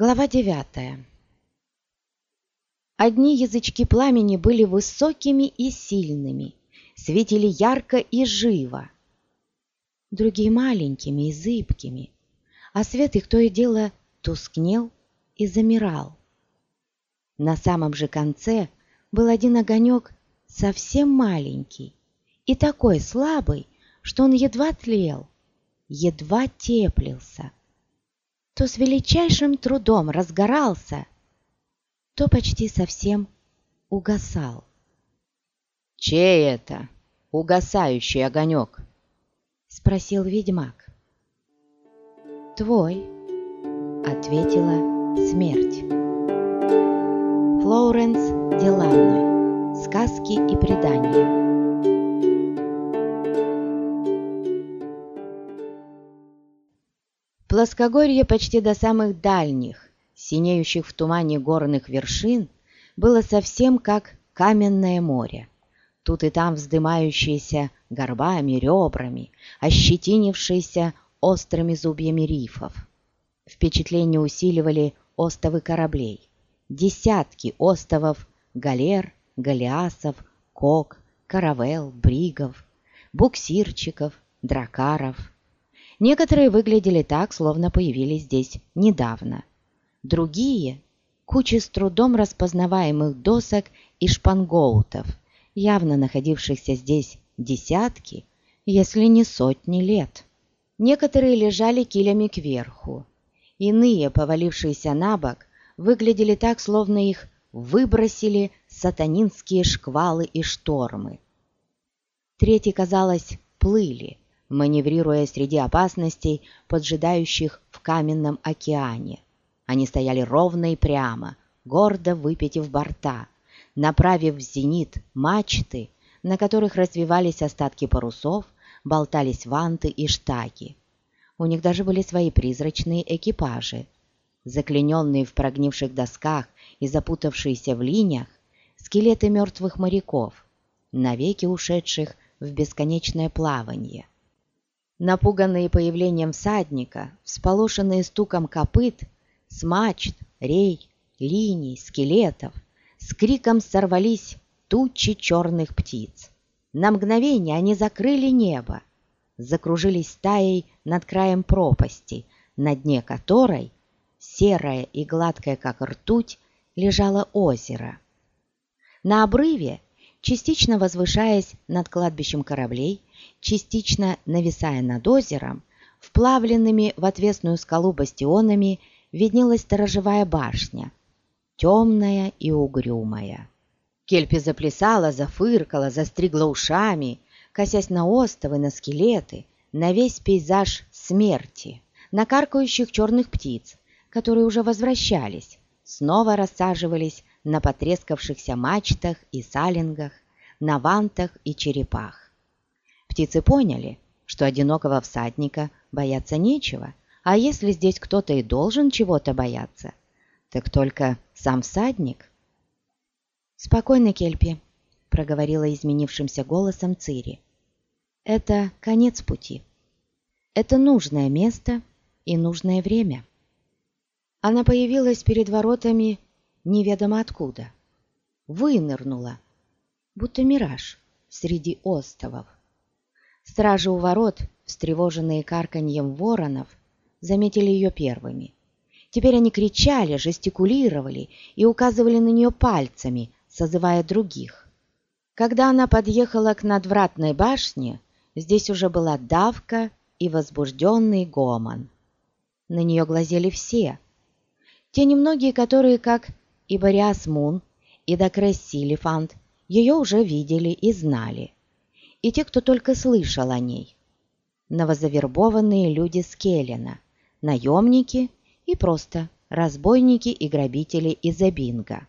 Глава девятая. Одни язычки пламени были высокими и сильными, светили ярко и живо, другие маленькими и зыбкими, а свет их то и дело тускнел и замирал. На самом же конце был один огонек совсем маленький и такой слабый, что он едва тлел, едва теплился то с величайшим трудом разгорался, то почти совсем угасал. «Чей это угасающий огонек?» — спросил ведьмак. «Твой», — ответила смерть. Флоренс Деланной. Сказки и предания. Плоскогорье почти до самых дальних, синеющих в тумане горных вершин, было совсем как каменное море. Тут и там вздымающиеся горбами, ребрами, ощетинившиеся острыми зубьями рифов. Впечатление усиливали остовы кораблей. Десятки остовов галер, галеасов, кок, каравел, бригов, буксирчиков, дракаров – Некоторые выглядели так, словно появились здесь недавно. Другие – кучи с трудом распознаваемых досок и шпангоутов, явно находившихся здесь десятки, если не сотни лет. Некоторые лежали килями кверху. Иные, повалившиеся на бок, выглядели так, словно их выбросили сатанинские шквалы и штормы. Третьи, казалось, плыли – маневрируя среди опасностей, поджидающих в каменном океане. Они стояли ровно и прямо, гордо выпитив борта, направив в зенит мачты, на которых развивались остатки парусов, болтались ванты и штаги. У них даже были свои призрачные экипажи. Заклиненные в прогнивших досках и запутавшиеся в линиях, скелеты мертвых моряков, навеки ушедших в бесконечное плавание – Напуганные появлением всадника, всполошенные стуком копыт, с мачт, рей, линий, скелетов, с криком сорвались тучи черных птиц. На мгновение они закрыли небо, закружились стаей над краем пропасти, на дне которой, серое и гладкое, как ртуть, лежало озеро. На обрыве частично возвышаясь над кладбищем кораблей, частично нависая над озером, вплавленными в отвесную скалу бастионами виднелась сторожевая башня, темная и угрюмая. Кельпи заплясала, зафыркала, застригла ушами, косясь на остовы, на скелеты, на весь пейзаж смерти, на каркающих черных птиц, которые уже возвращались, снова рассаживались на потрескавшихся мачтах и салингах, на вантах и черепах. Птицы поняли, что одинокого всадника бояться нечего, а если здесь кто-то и должен чего-то бояться, так только сам всадник. «Спокойно, Кельпи», — проговорила изменившимся голосом Цири. «Это конец пути. Это нужное место и нужное время». Она появилась перед воротами неведомо откуда. Вынырнула, будто мираж среди островов. Стражи у ворот, встревоженные карканьем воронов, заметили ее первыми. Теперь они кричали, жестикулировали и указывали на нее пальцами, созывая других. Когда она подъехала к надвратной башне, здесь уже была давка и возбужденный гомон. На нее глазели все. Те немногие, которые, как и Бориас Мун, и Дакрес Силифант ее уже видели и знали, и те, кто только слышал о ней. Новозавербованные люди Скеллена, наемники и просто разбойники и грабители из Эбинга.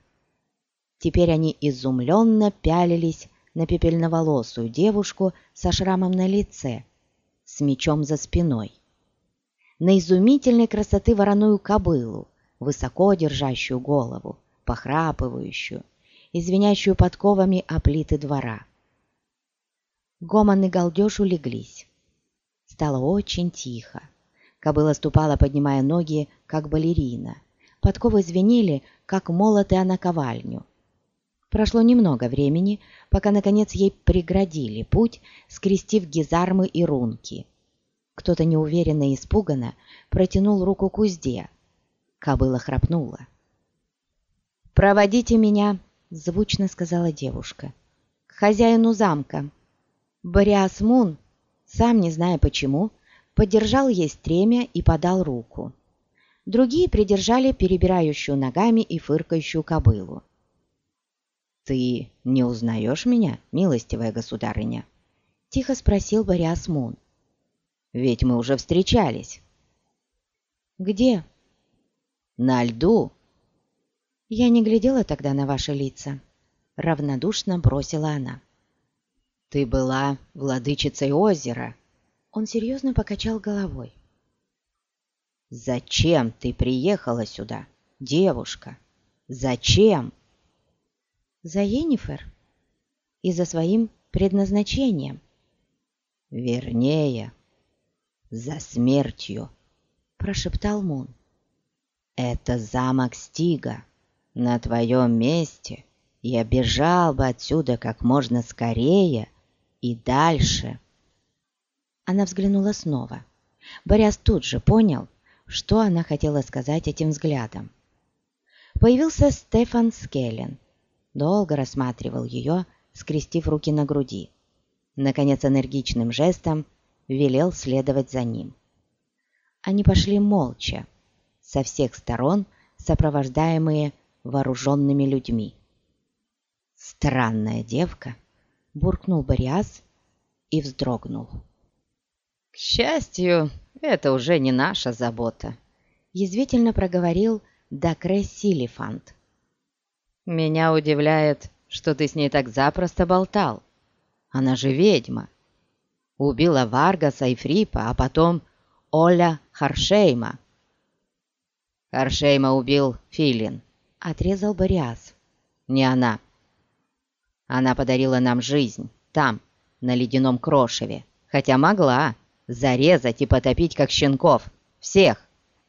Теперь они изумленно пялились на пепельноволосую девушку со шрамом на лице, с мечом за спиной. На изумительной красоты вороную кобылу, высоко держащую голову, похрапывающую и звенящую подковами о плиты двора. Гомон и галдеж улеглись. Стало очень тихо. Кобыла ступала, поднимая ноги, как балерина. Подковы звенели, как молоты о наковальню. Прошло немного времени, пока, наконец, ей преградили путь, скрестив гизармы и рунки. Кто-то неуверенно и испуганно протянул руку к узде. Кобыла храпнула. «Проводите меня», — звучно сказала девушка, — «к хозяину замка». Бориас Мун, сам не зная почему, поддержал ей стремя и подал руку. Другие придержали перебирающую ногами и фыркающую кобылу. «Ты не узнаешь меня, милостивая государыня?» — тихо спросил Бориас Мун. «Ведь мы уже встречались». «Где?» «На льду». «Я не глядела тогда на ваши лица», — равнодушно бросила она. «Ты была владычицей озера». Он серьезно покачал головой. «Зачем ты приехала сюда, девушка? Зачем?» «За Енифер и за своим предназначением». «Вернее, за смертью», — прошептал Мун. «Это замок Стига. На твоем месте я бежал бы отсюда как можно скорее и дальше». Она взглянула снова. Боряс тут же понял, что она хотела сказать этим взглядом. Появился Стефан Скеллен. Долго рассматривал ее, скрестив руки на груди. Наконец, энергичным жестом велел следовать за ним. Они пошли молча, со всех сторон сопровождаемые вооруженными людьми. «Странная девка!» — буркнул Бориас и вздрогнул. «К счастью, это уже не наша забота», — язвительно проговорил Дакре Силифант. «Меня удивляет, что ты с ней так запросто болтал. Она же ведьма. Убила Варгаса и Фрипа, а потом Оля Харшейма». «Харшейма убил Филин», — отрезал Бориас. «Не она. Она подарила нам жизнь там, на ледяном крошеве, хотя могла зарезать и потопить, как щенков. Всех.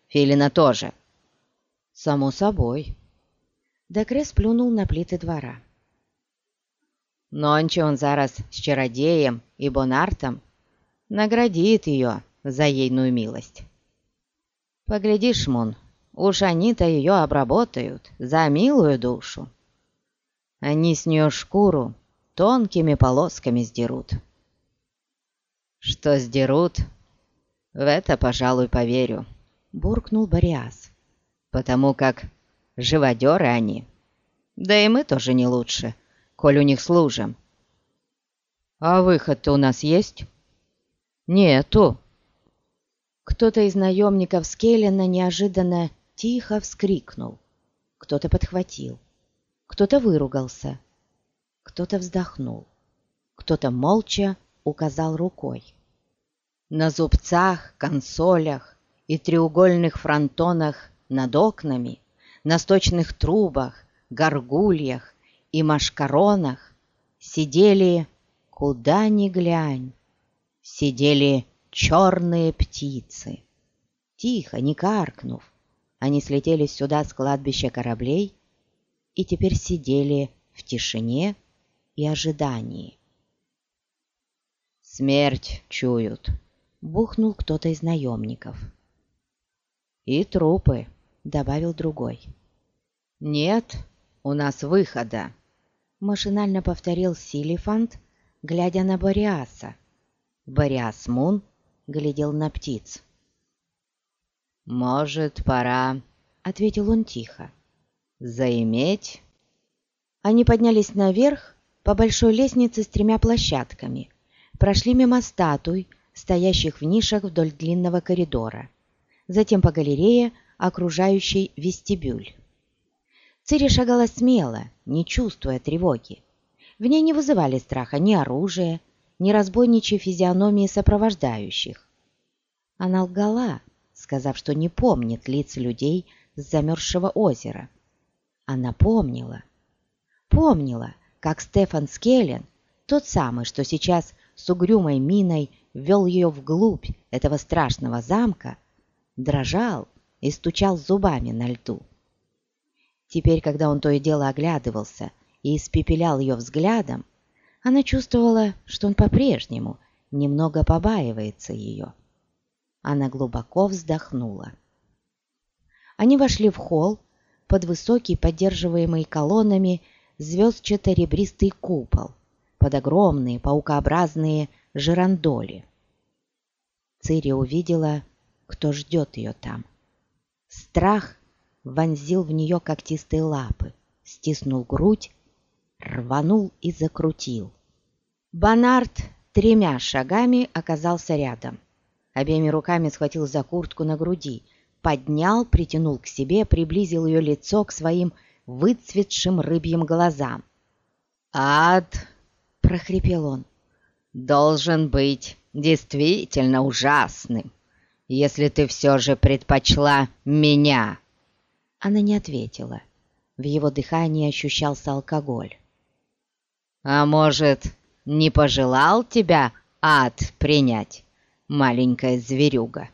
Филина тоже». «Само собой». Декрес плюнул на плиты двора. Нонче он зараз с чародеем и Бонартом наградит ее за ейную милость. Поглядишь, Мун, уж они-то ее обработают за милую душу. Они с нее шкуру тонкими полосками сдерут. Что сдерут, в это, пожалуй, поверю, буркнул Бориас, потому как живодеры они, да и мы тоже не лучше, коль у них служим. А выход-то у нас есть? Нету. Кто-то из наемников Скеллена неожиданно тихо вскрикнул. Кто-то подхватил. Кто-то выругался. Кто-то вздохнул. Кто-то молча указал рукой. На зубцах, консолях и треугольных фронтонах над окнами, на сточных трубах, горгульях и машкаронах сидели, куда ни глянь, сидели черные птицы. Тихо, не каркнув, они слетели сюда с кладбища кораблей и теперь сидели в тишине и ожидании. «Смерть чуют», — бухнул кто-то из наемников. «И трупы», — добавил другой. «Нет у нас выхода», — машинально повторил Силифант, глядя на Бориаса. Бориас Мун глядел на птиц. «Может, пора», — ответил он тихо, — «заиметь?» Они поднялись наверх по большой лестнице с тремя площадками, прошли мимо статуй, стоящих в нишах вдоль длинного коридора, затем по галерее, окружающей вестибюль. Цири шагала смело, не чувствуя тревоги. В ней не вызывали страха ни оружие, ни разбойничьи физиономии сопровождающих. Она лгала, сказав, что не помнит лиц людей с замерзшего озера. Она помнила. Помнила, как Стефан Скеллен, тот самый, что сейчас с угрюмой миной вел ее вглубь этого страшного замка, дрожал и стучал зубами на льду. Теперь, когда он то и дело оглядывался и испепелял ее взглядом, она чувствовала, что он по-прежнему немного побаивается ее. Она глубоко вздохнула. Они вошли в холл под высокий, поддерживаемый колоннами, звездчато-ребристый купол, под огромные паукообразные жирандоли. Цири увидела, кто ждет ее там. Страх вонзил в нее когтистые лапы, стиснул грудь, рванул и закрутил. Бонард тремя шагами оказался рядом. Обеими руками схватил за куртку на груди, поднял, притянул к себе, приблизил ее лицо к своим выцветшим рыбьим глазам. «Ад!» — прохрипел он. «Должен быть действительно ужасным, если ты все же предпочла меня!» Она не ответила. В его дыхании ощущался алкоголь. «А может, не пожелал тебя ад принять, маленькая зверюга?»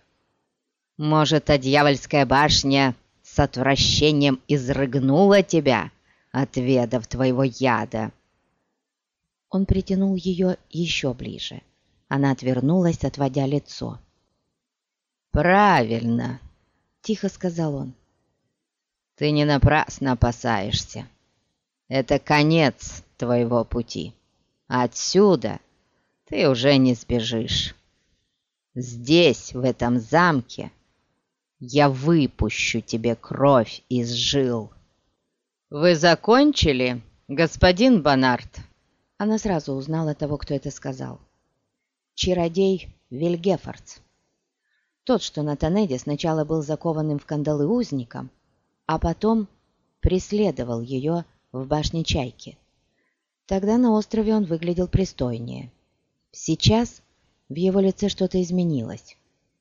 Может, та дьявольская башня с отвращением изрыгнула тебя, отведав твоего яда?» Он притянул ее еще ближе. Она отвернулась, отводя лицо. «Правильно», — тихо сказал он. «Ты не напрасно опасаешься. Это конец твоего пути. Отсюда ты уже не сбежишь. Здесь, в этом замке, я выпущу тебе кровь из жил. Вы закончили, господин Бонарт? Она сразу узнала того, кто это сказал. Чародей Вильгефордс. Тот, что на Тонеде сначала был закованным в кандалы узником, а потом преследовал ее в башне Чайки. Тогда на острове он выглядел пристойнее. Сейчас в его лице что-то изменилось.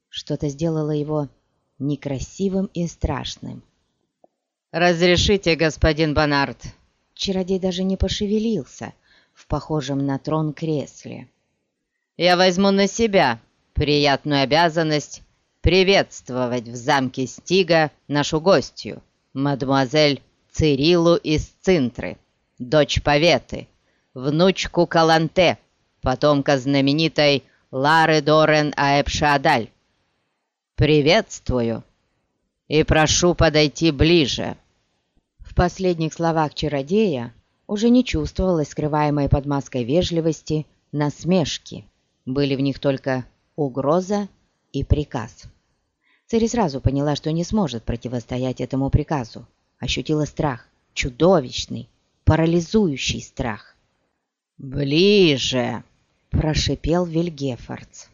Что-то сделало его некрасивым и страшным. «Разрешите, господин Бонард!» Чародей даже не пошевелился в похожем на трон кресле. «Я возьму на себя приятную обязанность приветствовать в замке Стига нашу гостью, мадемуазель Цирилу из Цинтры, дочь Поветы, внучку Каланте, потомка знаменитой Лары Дорен Аэпшадаль, «Приветствую и прошу подойти ближе». В последних словах чародея уже не чувствовалось скрываемой под маской вежливости насмешки. Были в них только угроза и приказ. Цири сразу поняла, что не сможет противостоять этому приказу. Ощутила страх, чудовищный, парализующий страх. «Ближе!» – прошипел Вильгефордс.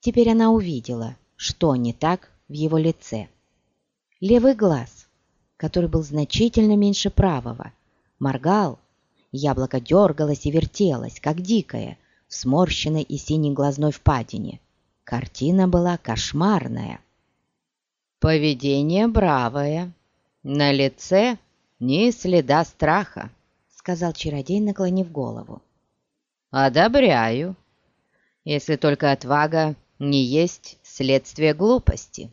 Теперь она увидела – что не так в его лице. Левый глаз, который был значительно меньше правого, моргал, яблоко дергалось и вертелось, как дикое, в сморщенной и синей глазной впадине. Картина была кошмарная. «Поведение бравое, на лице ни следа страха», — сказал чародей, наклонив голову. «Одобряю, если только отвага не есть следствие глупости.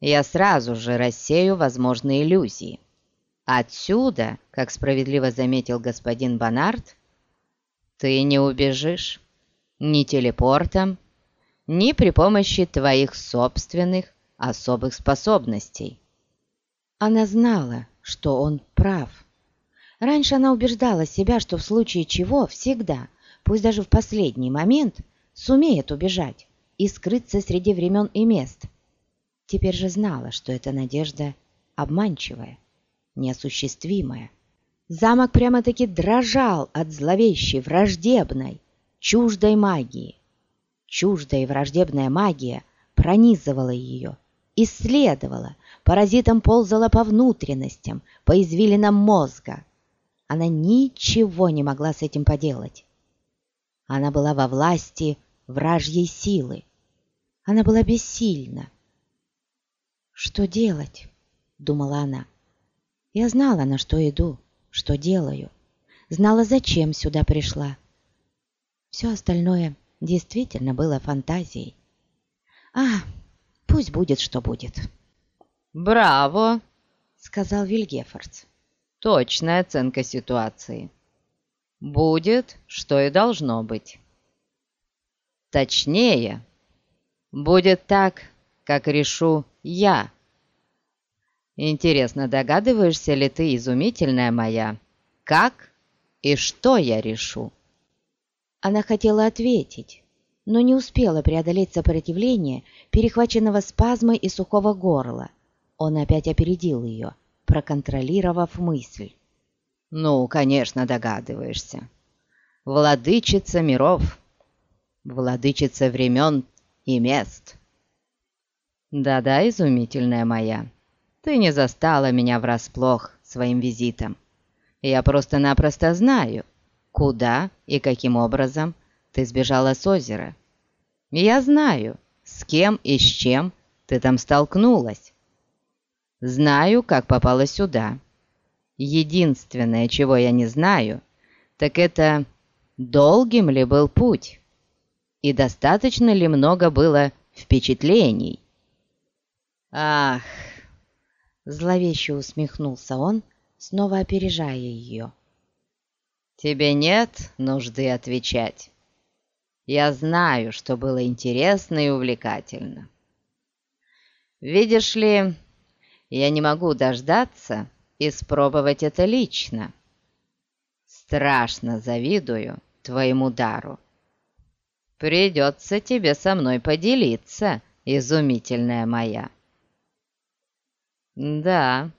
Я сразу же рассею возможные иллюзии. Отсюда, как справедливо заметил господин Бонард, ты не убежишь ни телепортом, ни при помощи твоих собственных особых способностей. Она знала, что он прав. Раньше она убеждала себя, что в случае чего всегда, пусть даже в последний момент, сумеет убежать и скрыться среди времен и мест. Теперь же знала, что эта надежда обманчивая, неосуществимая. Замок прямо-таки дрожал от зловещей, враждебной, чуждой магии. Чуждая и враждебная магия пронизывала ее, исследовала, паразитом ползала по внутренностям, по извилинам мозга. Она ничего не могла с этим поделать. Она была во власти вражьей силы. Она была бессильна. «Что делать?» — думала она. Я знала, на что иду, что делаю. Знала, зачем сюда пришла. Все остальное действительно было фантазией. А, пусть будет, что будет. «Браво!» сказал Вильгефордс. «Точная оценка ситуации. Будет, что и должно быть. Точнее, будет так, как решу я. Интересно, догадываешься ли ты, изумительная моя, как и что я решу?» Она хотела ответить, но не успела преодолеть сопротивление, перехваченного спазмой и сухого горла. Он опять опередил ее, проконтролировав мысль. «Ну, конечно, догадываешься. Владычица миров, владычица времен и мест». «Да-да, изумительная моя, ты не застала меня врасплох своим визитом. Я просто-напросто знаю, куда и каким образом ты сбежала с озера. Я знаю, с кем и с чем ты там столкнулась. Знаю, как попала сюда. Единственное, чего я не знаю, так это долгим ли был путь и достаточно ли много было впечатлений. Ах, зловеще усмехнулся он, снова опережая ее. Тебе нет нужды отвечать. Я знаю, что было интересно и увлекательно. Видишь ли, я не могу дождаться испробовать это лично. Страшно завидую твоему дару. Придется тебе со мной поделиться, изумительная моя. Да,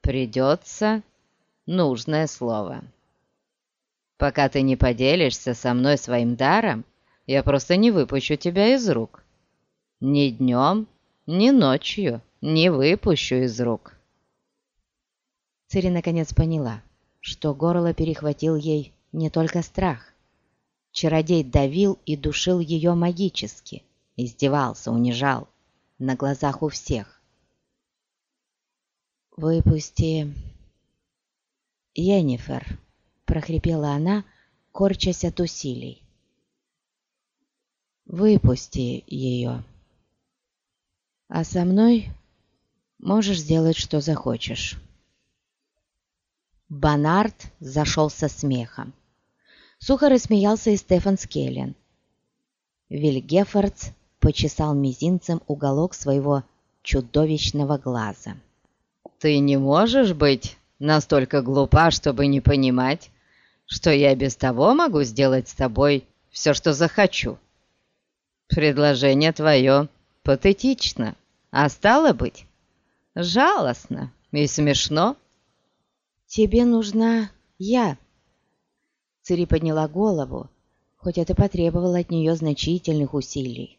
придется нужное слово. Пока ты не поделишься со мной своим даром, я просто не выпущу тебя из рук. Ни днем, ни ночью не выпущу из рук. Цири наконец поняла, что горло перехватил ей не только страх. Чародей давил и душил ее магически, издевался, унижал, на глазах у всех. «Выпусти Йеннифер», прохрипела она, корчась от усилий. «Выпусти ее. А со мной можешь сделать, что захочешь». Бонард зашел со смехом. Сухо рассмеялся и Стефан Скеллен. Вильгефордс почесал мизинцем уголок своего чудовищного глаза. «Ты не можешь быть настолько глупа, чтобы не понимать, что я без того могу сделать с тобой все, что захочу. Предложение твое патетично, а стало быть, жалостно и смешно. Тебе нужна я. Цири подняла голову, хоть это потребовало от нее значительных усилий.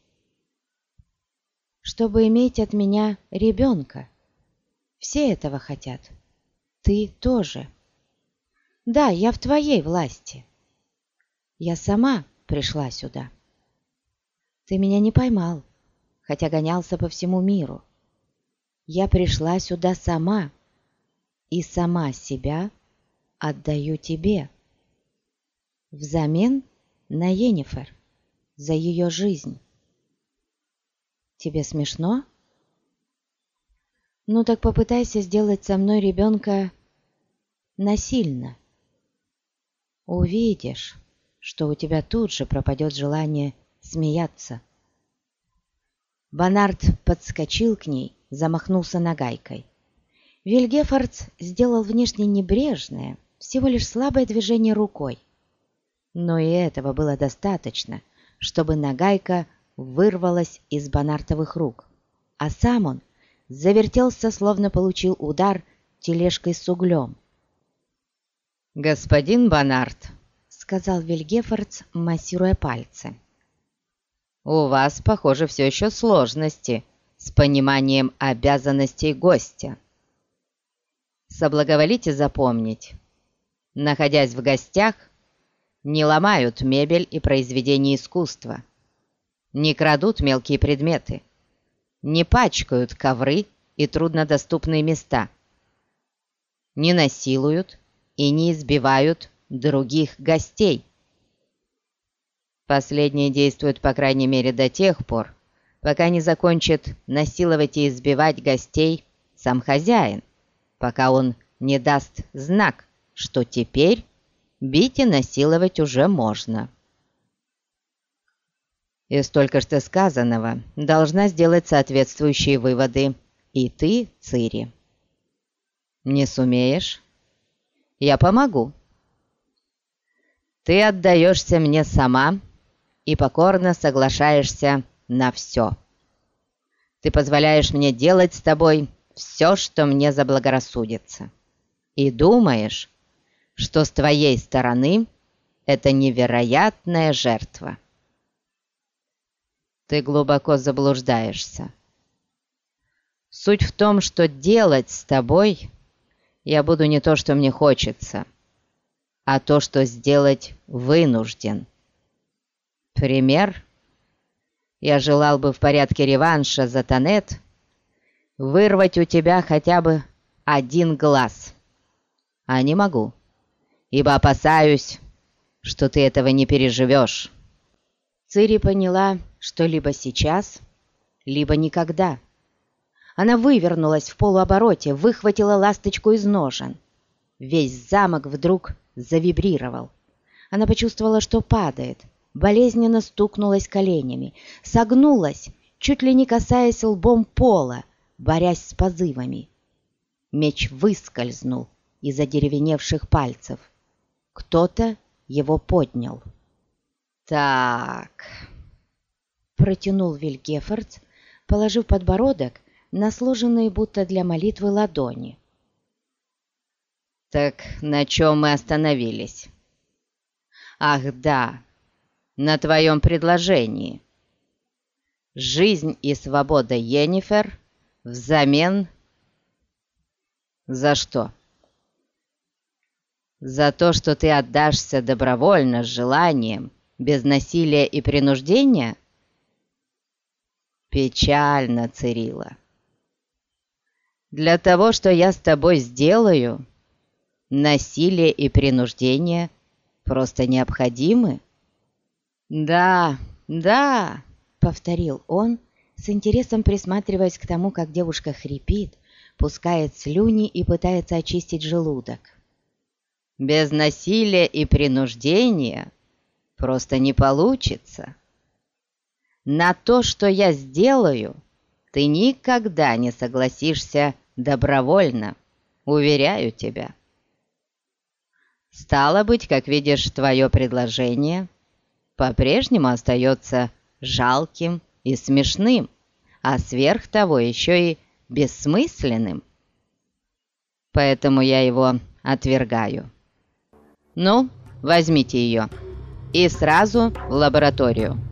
Чтобы иметь от меня ребенка. Все этого хотят. Ты тоже. Да, я в твоей власти. Я сама пришла сюда. Ты меня не поймал, хотя гонялся по всему миру. Я пришла сюда сама, и сама себя отдаю тебе. Взамен на Енифер за ее жизнь. Тебе смешно? Ну так попытайся сделать со мной ребенка насильно. Увидишь, что у тебя тут же пропадет желание смеяться. Бонард подскочил к ней, замахнулся нагайкой. Вильгефордс сделал внешне небрежное, всего лишь слабое движение рукой. Но и этого было достаточно, чтобы нагайка вырвалась из Бонартовых рук, а сам он завертелся, словно получил удар тележкой с углем. «Господин Бонарт», — сказал Вильгефордс, массируя пальцы. «У вас, похоже, все еще сложности с пониманием обязанностей гостя. Соблаговолите запомнить, находясь в гостях, не ломают мебель и произведения искусства, не крадут мелкие предметы, не пачкают ковры и труднодоступные места, не насилуют и не избивают других гостей. Последние действуют, по крайней мере, до тех пор, пока не закончит насиловать и избивать гостей сам хозяин. пока он не даст знак, что теперь бить и насиловать уже можно. Из только что сказанного должна сделать соответствующие выводы и ты, Цири. Не сумеешь? Я помогу. Ты отдаешься мне сама и покорно соглашаешься на все. Ты позволяешь мне делать с тобой все, что мне заблагорассудится. И думаешь, что с твоей стороны это невероятная жертва. Ты глубоко заблуждаешься. Суть в том, что делать с тобой я буду не то, что мне хочется, а то, что сделать вынужден. Пример. Я желал бы в порядке реванша за Танет вырвать у тебя хотя бы один глаз. А не могу, ибо опасаюсь, что ты этого не переживешь. Цири поняла, что либо сейчас, либо никогда. Она вывернулась в полуобороте, выхватила ласточку из ножен. Весь замок вдруг завибрировал. Она почувствовала, что падает, болезненно стукнулась коленями, согнулась, чуть ли не касаясь лбом пола, борясь с позывами. Меч выскользнул из одеревеневших пальцев. Кто-то его поднял. «Так...» Протянул Вильгефордс, положив подбородок на сложенные будто для молитвы ладони. «Так на чем мы остановились?» «Ах, да, на твоем предложении. Жизнь и свобода Йеннифер взамен...» «За что?» «За то, что ты отдашься добровольно, с желанием, без насилия и принуждения?» «Печально, Цирила. Для того, что я с тобой сделаю, насилие и принуждение просто необходимы?» «Да, да», — повторил он, с интересом присматриваясь к тому, как девушка хрипит, пускает слюни и пытается очистить желудок. «Без насилия и принуждения просто не получится. На то, что я сделаю, ты никогда не согласишься добровольно, уверяю тебя. Стало быть, как видишь, твое предложение по-прежнему остается жалким и смешным, а сверх того еще и бессмысленным. Поэтому я его отвергаю. Ну, возьмите ее и сразу в лабораторию.